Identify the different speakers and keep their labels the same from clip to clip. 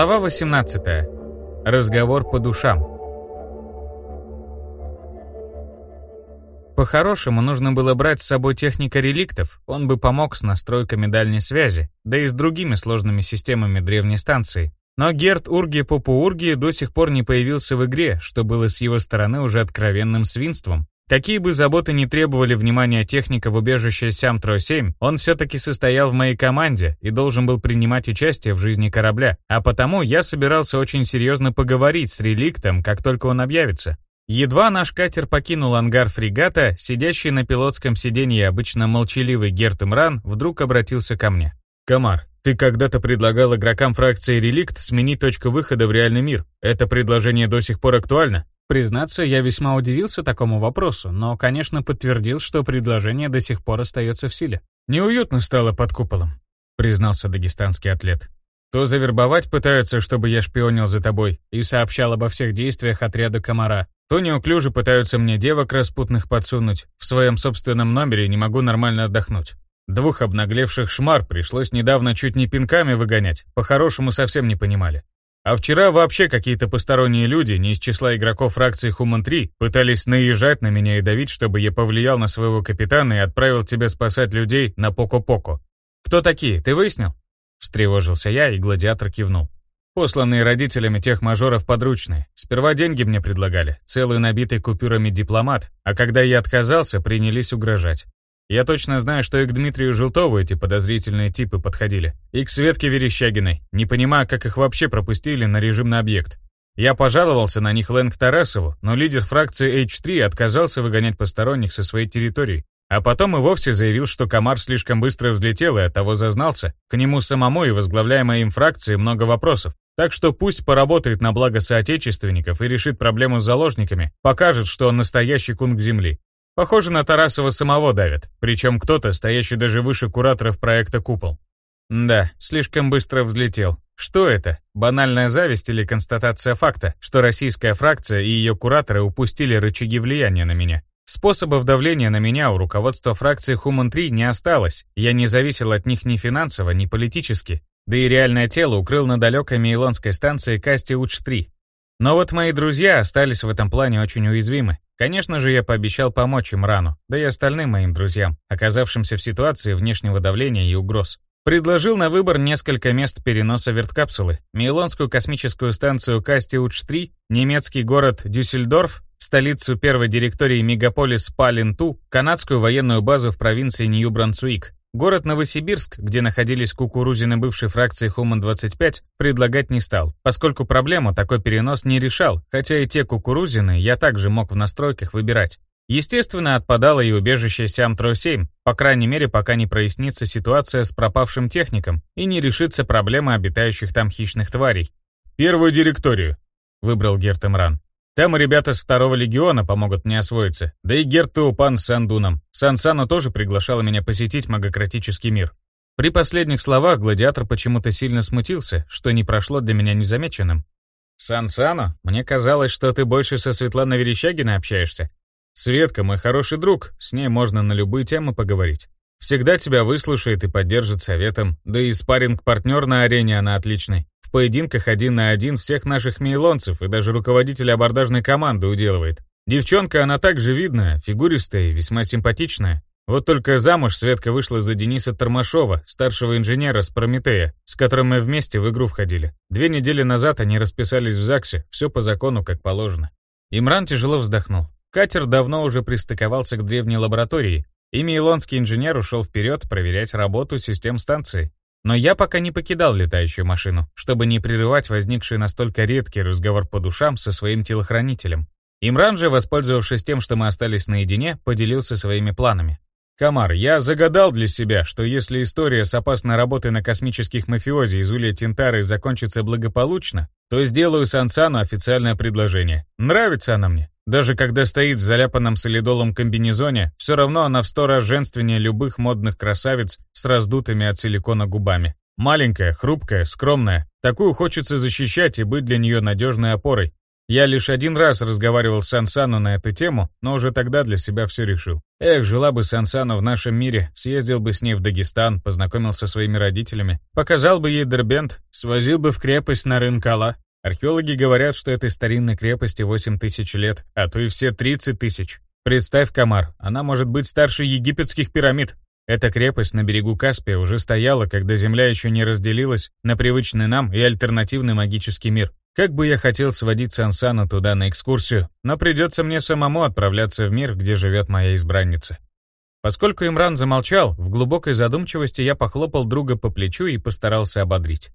Speaker 1: Глава 18. Разговор по душам. По-хорошему, нужно было брать с собой техника реликтов, он бы помог с настройками дальней связи, да и с другими сложными системами древней станции. Но Герт Урги Попуурги до сих пор не появился в игре, что было с его стороны уже откровенным свинством. Какие бы заботы ни требовали внимания техника в убежище Сям-Тро-7, он все-таки состоял в моей команде и должен был принимать участие в жизни корабля, а потому я собирался очень серьезно поговорить с реликтом, как только он объявится. Едва наш катер покинул ангар фрегата, сидящий на пилотском сиденье обычно молчаливый Герт Имран вдруг обратился ко мне. «Комар, ты когда-то предлагал игрокам фракции «Реликт» сменить точку выхода в реальный мир. Это предложение до сих пор актуально?» Признаться, я весьма удивился такому вопросу, но, конечно, подтвердил, что предложение до сих пор остается в силе. «Неуютно стало под куполом», — признался дагестанский атлет. «То завербовать пытаются, чтобы я шпионил за тобой и сообщал обо всех действиях отряда комара, то неуклюже пытаются мне девок распутных подсунуть. В своем собственном номере не могу нормально отдохнуть. Двух обнаглевших шмар пришлось недавно чуть не пинками выгонять, по-хорошему совсем не понимали. А вчера вообще какие-то посторонние люди, не из числа игроков фракции Хуман-3, пытались наезжать на меня и давить, чтобы я повлиял на своего капитана и отправил тебя спасать людей на Поко-Поко. «Кто такие, ты выяснил?» Встревожился я, и гладиатор кивнул. Посланные родителями тех мажоров подручные. Сперва деньги мне предлагали, целый набитый купюрами дипломат, а когда я отказался, принялись угрожать. Я точно знаю, что и к Дмитрию Желтову эти подозрительные типы подходили. И к Светке Верещагиной, не понимая, как их вообще пропустили на режимный объект. Я пожаловался на них Лэнг Тарасову, но лидер фракции H3 отказался выгонять посторонних со своей территории. А потом и вовсе заявил, что комар слишком быстро взлетел и оттого зазнался. К нему самому и возглавляемой им фракции много вопросов. Так что пусть поработает на благо соотечественников и решит проблему с заложниками, покажет, что он настоящий кунг земли. Похоже, на Тарасова самого давят, причем кто-то, стоящий даже выше кураторов проекта «Купол». Да, слишком быстро взлетел. Что это? Банальная зависть или констатация факта, что российская фракция и ее кураторы упустили рычаги влияния на меня? Способов давления на меня у руководства фракции Хуман-3 не осталось, я не зависел от них ни финансово, ни политически, да и реальное тело укрыл на далекой Мейлонской станции Касти Уч-3. Но вот мои друзья остались в этом плане очень уязвимы. Конечно же, я пообещал помочь им рану, да и остальным моим друзьям, оказавшимся в ситуации внешнего давления и угроз. Предложил на выбор несколько мест переноса верткапсулы, Мейлонскую космическую станцию Кастиуч-3, немецкий город Дюссельдорф, столицу первой директории мегаполис Паленту, канадскую военную базу в провинции Нью-Брансуик, Город Новосибирск, где находились кукурузины бывшей фракции Хуман-25, предлагать не стал, поскольку проблему такой перенос не решал, хотя и те кукурузины я также мог в настройках выбирать. Естественно, отпадало и убежище Сям-Тро-7, по крайней мере, пока не прояснится ситуация с пропавшим техником и не решится проблема обитающих там хищных тварей. «Первую директорию», — выбрал Герт Эмран. Там ребята с второго легиона помогут мне освоиться. Да и Герту Пан с Андуном. Сан тоже приглашала меня посетить магократический мир. При последних словах гладиатор почему-то сильно смутился, что не прошло для меня незамеченным. «Сан мне казалось, что ты больше со Светланой Верещагиной общаешься. Светка мой хороший друг, с ней можно на любые темы поговорить. Всегда тебя выслушает и поддержит советом, да и спарринг-партнер на арене она отличный. В поединках один на один всех наших мейлонцев и даже руководителя абордажной команды уделывает. Девчонка она также видная, фигуристая и весьма симпатичная. Вот только замуж Светка вышла за Дениса Тормашова, старшего инженера с Прометея, с которым мы вместе в игру входили. Две недели назад они расписались в ЗАГСе, все по закону, как положено. Имран тяжело вздохнул. Катер давно уже пристыковался к древней лаборатории, и мейлонский инженер ушел вперед проверять работу систем станции. Но я пока не покидал летающую машину, чтобы не прерывать возникший настолько редкий разговор по душам со своим телохранителем. Имран же, воспользовавшись тем, что мы остались наедине, поделился своими планами. «Камар, я загадал для себя, что если история с опасной работой на космических мафиози из Улья Тинтары закончится благополучно, то сделаю Сансану официальное предложение. Нравится она мне. Даже когда стоит в заляпанном солидолом комбинезоне, все равно она в сто раз женственнее любых модных красавиц с раздутыми от силикона губами. Маленькая, хрупкая, скромная. Такую хочется защищать и быть для нее надежной опорой. Я лишь один раз разговаривал с Сансану на эту тему, но уже тогда для себя все решил. Эх, жила бы Сансану в нашем мире, съездил бы с ней в Дагестан, познакомился со своими родителями, показал бы ей Дербент, свозил бы в крепость на Рынкала. Археологи говорят, что этой старинной крепости 8 тысяч лет, а то и все 30 тысяч. Представь, Камар, она может быть старше египетских пирамид. Эта крепость на берегу Каспия уже стояла, когда Земля еще не разделилась на привычный нам и альтернативный магический мир. Как бы я хотел сводить Сансану туда на экскурсию, но придется мне самому отправляться в мир, где живет моя избранница. Поскольку Имран замолчал, в глубокой задумчивости я похлопал друга по плечу и постарался ободрить.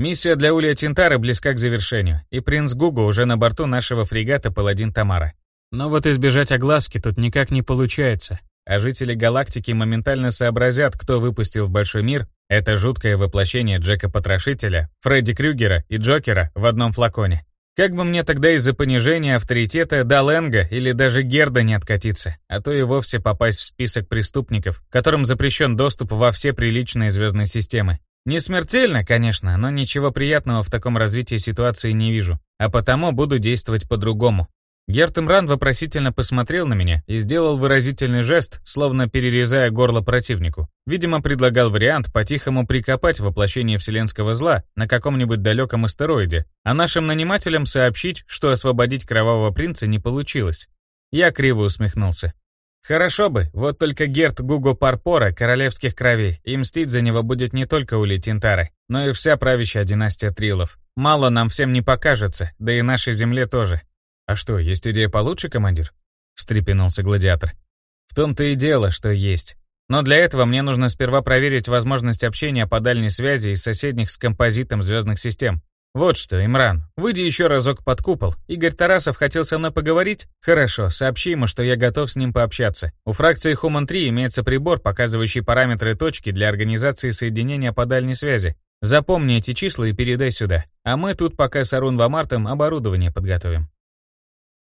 Speaker 1: Миссия для Улья Тинтары близка к завершению, и принц Гугу уже на борту нашего фрегата «Паладин Тамара». Но вот избежать огласки тут никак не получается, а жители галактики моментально сообразят, кто выпустил в большой мир это жуткое воплощение Джека-потрошителя, Фредди Крюгера и Джокера в одном флаконе. Как бы мне тогда из-за понижения авторитета до Лэнга или даже Герда не откатиться, а то и вовсе попасть в список преступников, которым запрещен доступ во все приличные звездные системы. Не смертельно, конечно, но ничего приятного в таком развитии ситуации не вижу, а потому буду действовать по-другому. Гертемран вопросительно посмотрел на меня и сделал выразительный жест, словно перерезая горло противнику. Видимо, предлагал вариант по-тихому прикопать воплощение вселенского зла на каком-нибудь далеком астероиде, а нашим нанимателям сообщить, что освободить Кровавого Принца не получилось. Я криво усмехнулся. Хорошо бы, вот только Герт Гуго Парпора королевских кровей, и мстить за него будет не только Ули Тинтары, но и вся правящая династия Трилов. Мало нам всем не покажется, да и нашей земле тоже. «А что, есть идея получше, командир?» — встрепенулся гладиатор. «В том-то и дело, что есть. Но для этого мне нужно сперва проверить возможность общения по дальней связи из соседних с композитом звездных систем. Вот что, Имран, выйди еще разок под купол. Игорь Тарасов хотел со мной поговорить? Хорошо, сообщи ему, что я готов с ним пообщаться. У фракции Human 3 имеется прибор, показывающий параметры точки для организации соединения по дальней связи. Запомни эти числа и передай сюда. А мы тут пока с Арун Вамартом оборудование подготовим.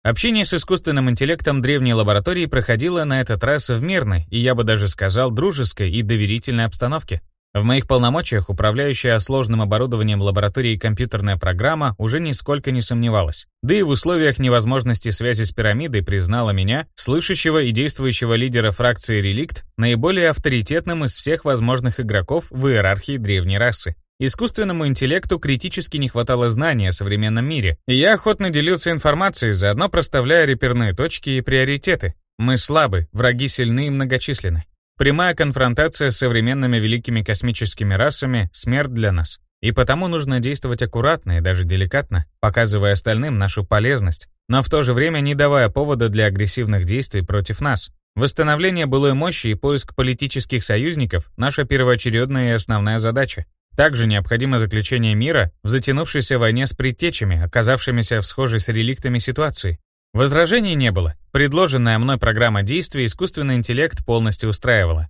Speaker 1: Общение с искусственным интеллектом древней лаборатории проходило на этот раз в мирной, и я бы даже сказал, дружеской и доверительной обстановке. В моих полномочиях управляющая сложным оборудованием лаборатории компьютерная программа уже нисколько не сомневалась. Да и в условиях невозможности связи с пирамидой признала меня, слышащего и действующего лидера фракции «Реликт», наиболее авторитетным из всех возможных игроков в иерархии древней расы. Искусственному интеллекту критически не хватало знаний о современном мире, и я охотно делился информацией, заодно проставляя реперные точки и приоритеты. Мы слабы, враги сильны и многочисленны. Прямая конфронтация с современными великими космическими расами — смерть для нас. И потому нужно действовать аккуратно и даже деликатно, показывая остальным нашу полезность, но в то же время не давая повода для агрессивных действий против нас. Восстановление былой мощи и поиск политических союзников — наша первоочередная и основная задача. Также необходимо заключение мира в затянувшейся войне с предтечами, оказавшимися в схожей с реликтами ситуации. Возражений не было. Предложенная мной программа действий искусственный интеллект полностью устраивала.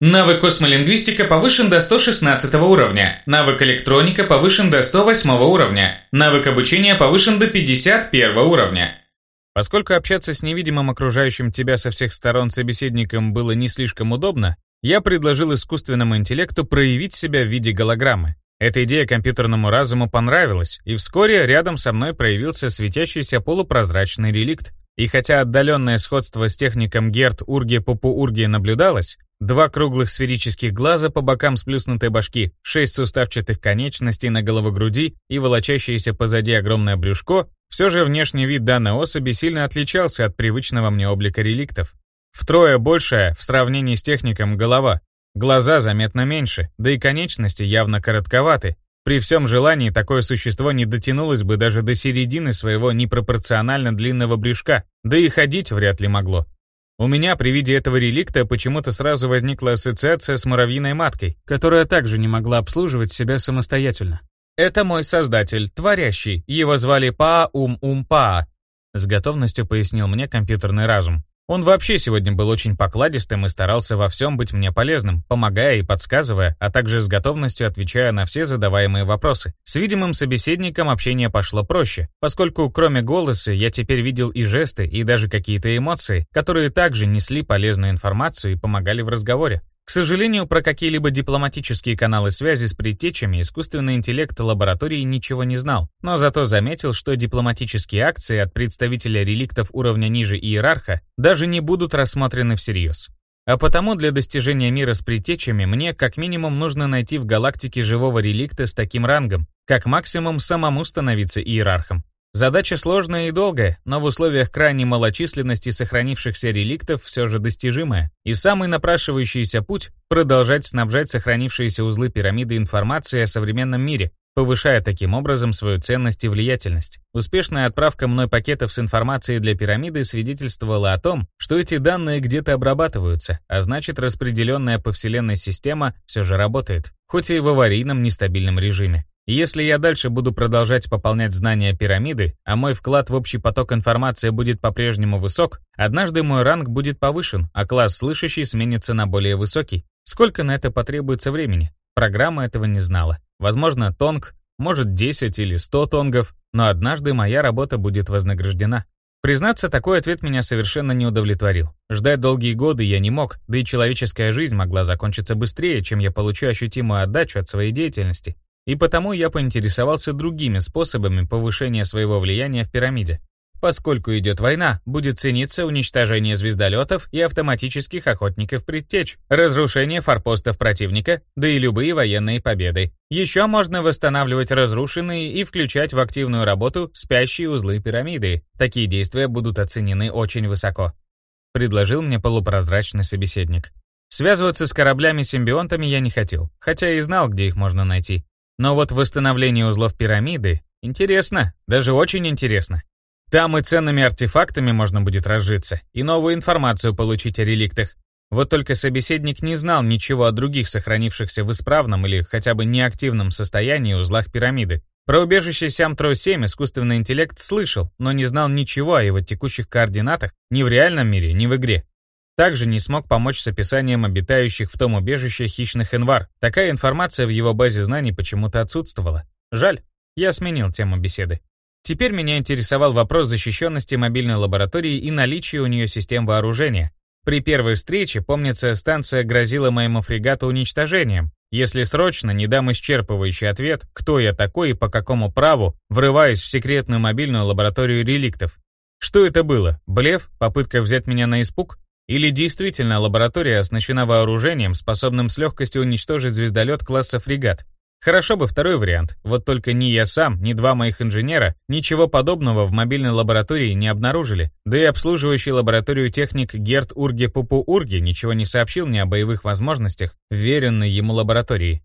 Speaker 2: Навык космолингвистика повышен до 116 уровня. Навык электроника повышен до 108 уровня. Навык обучения повышен до 51 уровня.
Speaker 1: Поскольку общаться с невидимым окружающим тебя со всех сторон собеседником было не слишком удобно, я предложил искусственному интеллекту проявить себя в виде голограммы. Эта идея компьютерному разуму понравилась, и вскоре рядом со мной проявился светящийся полупрозрачный реликт. И хотя отдаленное сходство с техником Герт Урги Попу Урги наблюдалось, два круглых сферических глаза по бокам сплюснутой башки, шесть суставчатых конечностей на головогруди и волочащееся позади огромное брюшко, все же внешний вид данной особи сильно отличался от привычного мне облика реликтов. Втрое большая в сравнении с техником голова. Глаза заметно меньше, да и конечности явно коротковаты. При всем желании такое существо не дотянулось бы даже до середины своего непропорционально длинного брюшка, да и ходить вряд ли могло. У меня при виде этого реликта почему-то сразу возникла ассоциация с муравьиной маткой, которая также не могла обслуживать себя самостоятельно. «Это мой создатель, творящий, его звали Паа-Ум-Ум-Паа», с готовностью пояснил мне компьютерный разум. Он вообще сегодня был очень покладистым и старался во всем быть мне полезным, помогая и подсказывая, а также с готовностью отвечая на все задаваемые вопросы. С видимым собеседником общение пошло проще, поскольку кроме голоса я теперь видел и жесты, и даже какие-то эмоции, которые также несли полезную информацию и помогали в разговоре. К сожалению, про какие-либо дипломатические каналы связи с предтечами искусственный интеллект лаборатории ничего не знал, но зато заметил, что дипломатические акции от представителя реликтов уровня ниже иерарха даже не будут рассмотрены всерьез. А потому для достижения мира с предтечами мне как минимум нужно найти в галактике живого реликта с таким рангом, как максимум самому становиться иерархом. Задача сложная и долгая, но в условиях крайней малочисленности сохранившихся реликтов все же достижимая. И самый напрашивающийся путь — продолжать снабжать сохранившиеся узлы пирамиды информацией о современном мире, повышая таким образом свою ценность и влиятельность. Успешная отправка мной пакетов с информацией для пирамиды свидетельствовала о том, что эти данные где-то обрабатываются, а значит распределенная по Вселенной система все же работает, хоть и в аварийном нестабильном режиме. Если я дальше буду продолжать пополнять знания пирамиды, а мой вклад в общий поток информации будет по-прежнему высок, однажды мой ранг будет повышен, а класс слышащий сменится на более высокий. Сколько на это потребуется времени? Программа этого не знала. Возможно, тонг, может 10 или 100 тонгов, но однажды моя работа будет вознаграждена. Признаться, такой ответ меня совершенно не удовлетворил. Ждать долгие годы я не мог, да и человеческая жизнь могла закончиться быстрее, чем я получу ощутимую отдачу от своей деятельности. И потому я поинтересовался другими способами повышения своего влияния в пирамиде. Поскольку идет война, будет цениться уничтожение звездолетов и автоматических охотников предтеч, разрушение форпостов противника, да и любые военные победы. Еще можно восстанавливать разрушенные и включать в активную работу спящие узлы пирамиды. Такие действия будут оценены очень высоко. Предложил мне полупрозрачный собеседник. Связываться с кораблями-симбионтами я не хотел, хотя и знал, где их можно найти. Но вот восстановление узлов пирамиды интересно, даже очень интересно. Там и ценными артефактами можно будет разжиться, и новую информацию получить о реликтах. Вот только собеседник не знал ничего о других сохранившихся в исправном или хотя бы неактивном состоянии узлах пирамиды. Про убежище Сям-Тро-7 искусственный интеллект слышал, но не знал ничего о его текущих координатах ни в реальном мире, ни в игре. Также не смог помочь с описанием обитающих в том убежище хищных инвар. Такая информация в его базе знаний почему-то отсутствовала. Жаль, я сменил тему беседы. Теперь меня интересовал вопрос защищенности мобильной лаборатории и наличия у нее систем вооружения. При первой встрече, помнится, станция грозила моему фрегату уничтожением. Если срочно не дам исчерпывающий ответ, кто я такой и по какому праву врываюсь в секретную мобильную лабораторию реликтов. Что это было? Блеф? Попытка взять меня на испуг? Или действительно лаборатория оснащена вооружением, способным с легкостью уничтожить звездолет класса фрегат? Хорошо бы второй вариант, вот только ни я сам, ни два моих инженера ничего подобного в мобильной лаборатории не обнаружили, да и обслуживающий лабораторию техник Герт Урге Пупу Урге ничего не сообщил мне о боевых возможностях веренной ему лаборатории.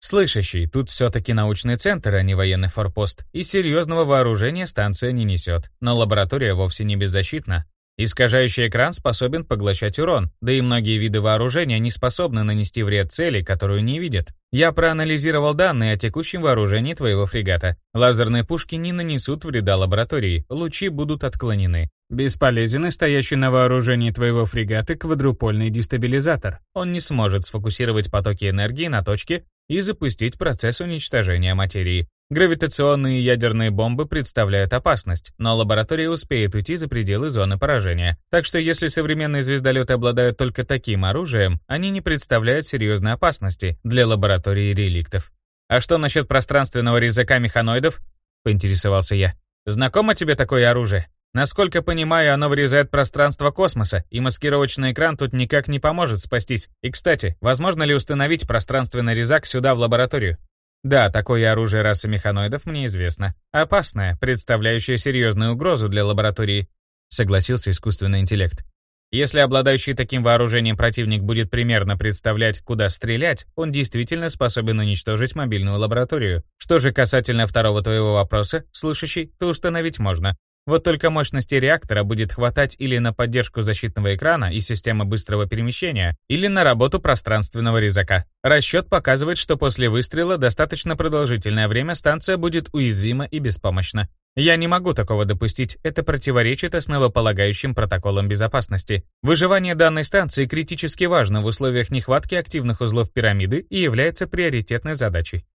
Speaker 1: Слышащий, тут все-таки научный центр, а не военный форпост, и серьезного вооружения станция не несет, но лаборатория вовсе не беззащитна, Искажающий экран способен поглощать урон, да и многие виды вооружения не способны нанести вред цели, которую не видят. Я проанализировал данные о текущем вооружении твоего фрегата. Лазерные пушки не нанесут вреда лаборатории, лучи будут отклонены. Бесполезен и стоящий на вооружении твоего фрегата квадрупольный дестабилизатор. Он не сможет сфокусировать потоки энергии на точке и запустить процесс уничтожения материи. Гравитационные ядерные бомбы представляют опасность, но лаборатория успеет уйти за пределы зоны поражения. Так что если современные звездолеты обладают только таким оружием, они не представляют серьезной опасности для лаборатории реликтов. «А что насчет пространственного резака механоидов?» — поинтересовался я. «Знакомо тебе такое оружие?» Насколько понимаю, оно вырезает пространство космоса, и маскировочный экран тут никак не поможет спастись. И, кстати, возможно ли установить пространственный резак сюда в лабораторию? Да, такое оружие расы механоидов мне известно. Опасное, представляющее серьезную угрозу для лаборатории, согласился искусственный интеллект. Если обладающий таким вооружением противник будет примерно представлять, куда стрелять, он действительно способен уничтожить мобильную лабораторию. Что же касательно второго твоего вопроса, слышащий, то установить можно. Вот только мощности реактора будет хватать или на поддержку защитного экрана и системы быстрого перемещения, или на работу пространственного резака. Расчет показывает, что после выстрела достаточно продолжительное время станция будет уязвима и беспомощна. Я не могу такого допустить, это противоречит основополагающим протоколам безопасности. Выживание данной станции критически важно в условиях нехватки активных узлов пирамиды и является приоритетной задачей.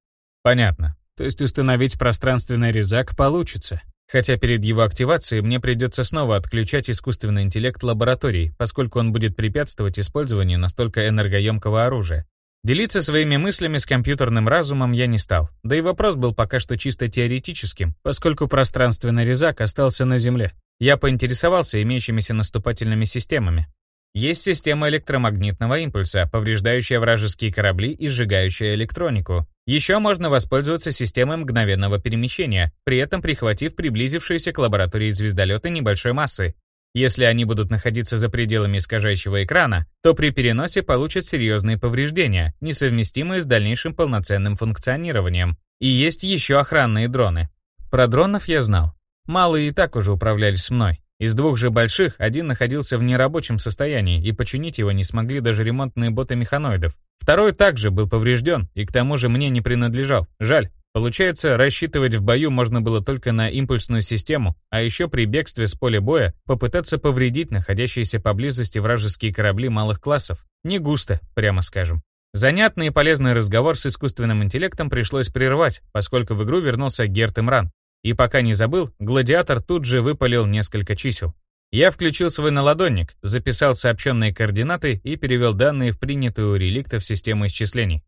Speaker 1: Понятно. То есть установить пространственный резак получится. Хотя перед его активацией мне придется снова отключать искусственный интеллект лабораторий, поскольку он будет препятствовать использованию настолько энергоемкого оружия. Делиться своими мыслями с компьютерным разумом я не стал, да и вопрос был пока что чисто теоретическим, поскольку пространственный резак остался на Земле. Я поинтересовался имеющимися наступательными системами. Есть система электромагнитного импульса, повреждающая вражеские корабли и сжигающая электронику. Еще можно воспользоваться системой мгновенного перемещения, при этом прихватив приблизившиеся к лаборатории звездолеты небольшой массы, если они будут находиться за пределами искажающего экрана, то при переносе получат серьезные повреждения, несовместимые с дальнейшим полноценным функционированием. И есть еще охранные дроны. Про дронов я знал. Малые и так уже управлялись мной. Из двух же больших один находился в нерабочем состоянии, и починить его не смогли даже ремонтные боты механоидов. Второй также был поврежден, и к тому же мне не принадлежал. Жаль. Получается, рассчитывать в бою можно было только на импульсную систему, а еще при бегстве с поля боя попытаться повредить находящиеся поблизости вражеские корабли малых классов. Не густо, прямо скажем. Занятный и полезный разговор с искусственным интеллектом пришлось прервать, поскольку в игру вернулся Герт Имран. И пока не забыл, гладиатор тут же выпалил несколько чисел. Я включил свой наладонник, записал сообщенные координаты и перевел данные в принятую у реликтов систему исчислений.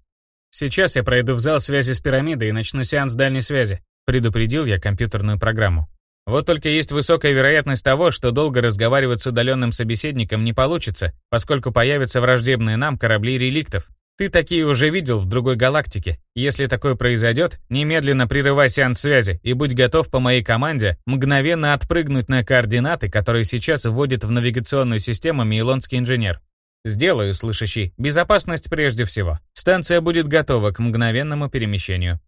Speaker 1: «Сейчас я пройду в зал связи с пирамидой и начну сеанс дальней связи», предупредил я компьютерную программу. Вот только есть высокая вероятность того, что долго разговаривать с удаленным собеседником не получится, поскольку появятся враждебные нам корабли реликтов. Ты такие уже видел в другой галактике. Если такое произойдет, немедленно прерывай сеанс связи и будь готов по моей команде мгновенно отпрыгнуть на координаты, которые сейчас вводит в навигационную систему Мейлонский инженер. Сделаю, слышащий. Безопасность прежде всего. Станция будет готова к мгновенному перемещению.